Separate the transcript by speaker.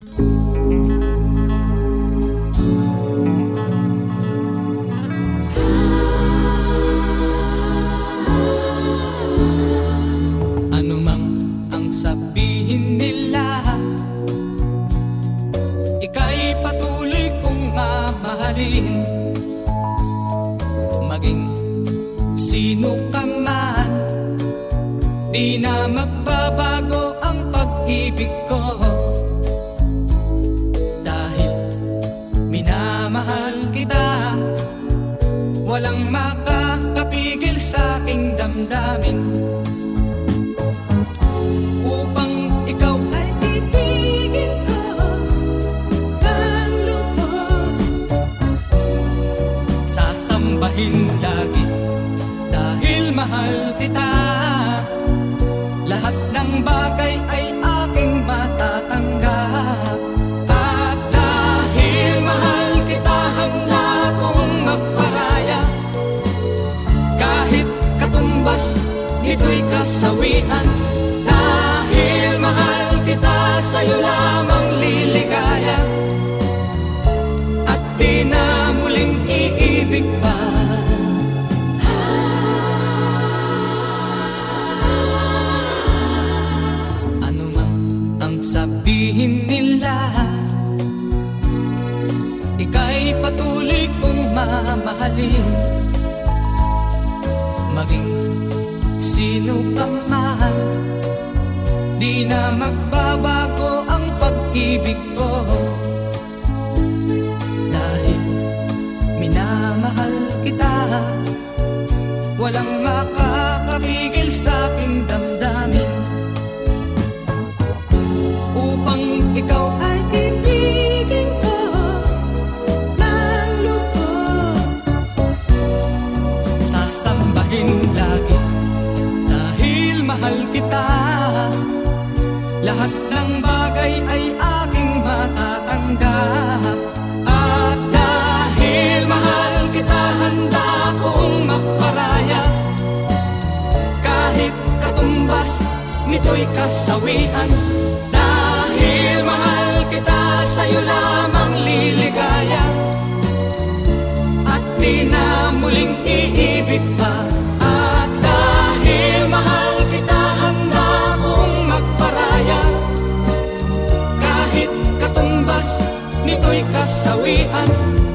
Speaker 1: Ano ang sabihin nila Ika'y patuloy kong mamahalin. Maging sino ka man Di na magbabago ang pag-ibig ko damdamin upang ikaw ay ibigin ko ng Sasambahin lagi katumbas nito'y kasawian. Dahil mahal kita sa'yo lamang liligaya. At di na muling iibig pa. Ano man ang sabihin nila Ika'y patuloy kong mamahalin maging sino pa man Di na magbabago ang pag-ibig ko. Dahil minamahal kita Walang makakapigil sasambahin lagi. Dahil mahal kita. Lahat ng bagay ay aking matatanggap. At dahil mahal kita handa kong magparaya. Kahit katumbas nito'y kasawian. Dahil mahal kita sa'yo lamang liligaya. At di na muling nito'y kasawian